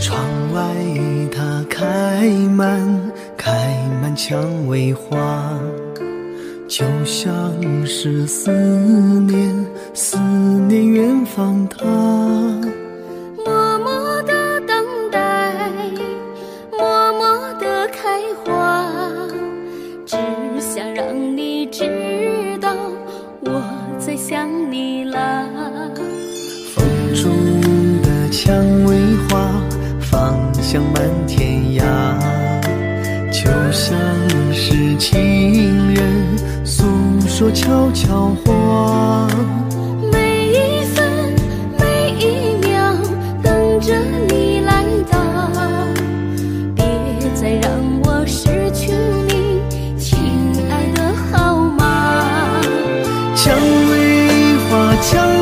窗外，它开满，开满蔷薇花，就像是思念，思念远方他。默默的等待，默默的开花，只想让你知道我在想你啦。风中的蔷薇花，芳香满天涯，就像是情人诉说悄悄话。每一分每一秒等着你来到，别再让我失去你，亲爱的好吗？蔷薇花，蔷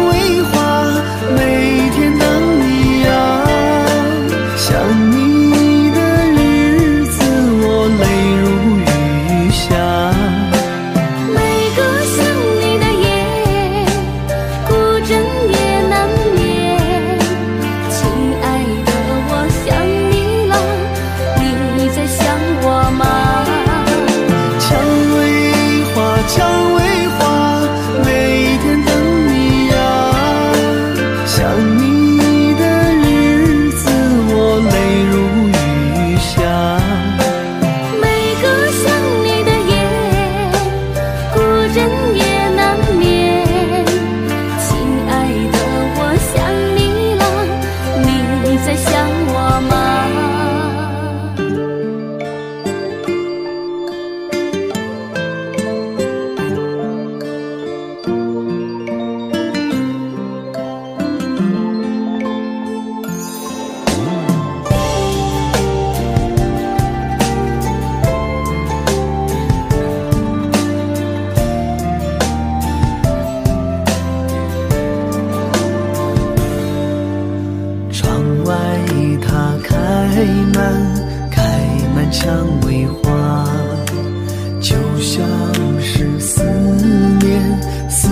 开满，开满蔷薇花，就像是思念，思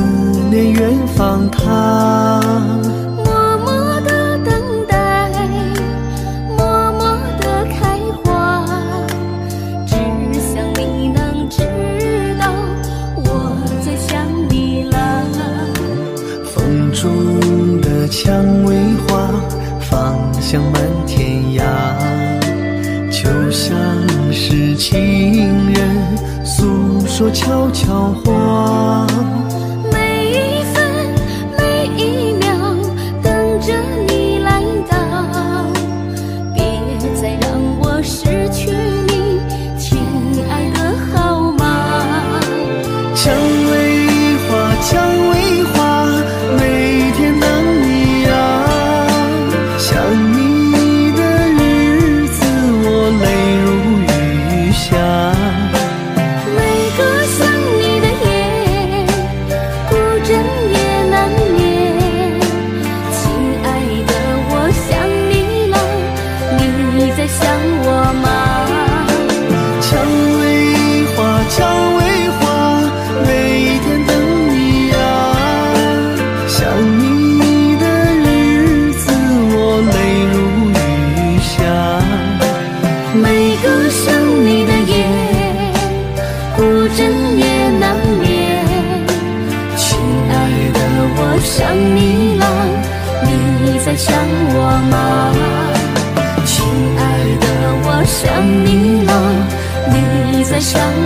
念远方他。默默的等待，默默的开花，只想你能知道我在想你啦。风中的蔷薇花，芳香满说悄悄话。每一分每一秒等着你来到，别再让我失去你，亲爱的好吗？蔷薇花，蔷薇花，我想你了，你在想我吗？亲爱的，我想你了，你在想？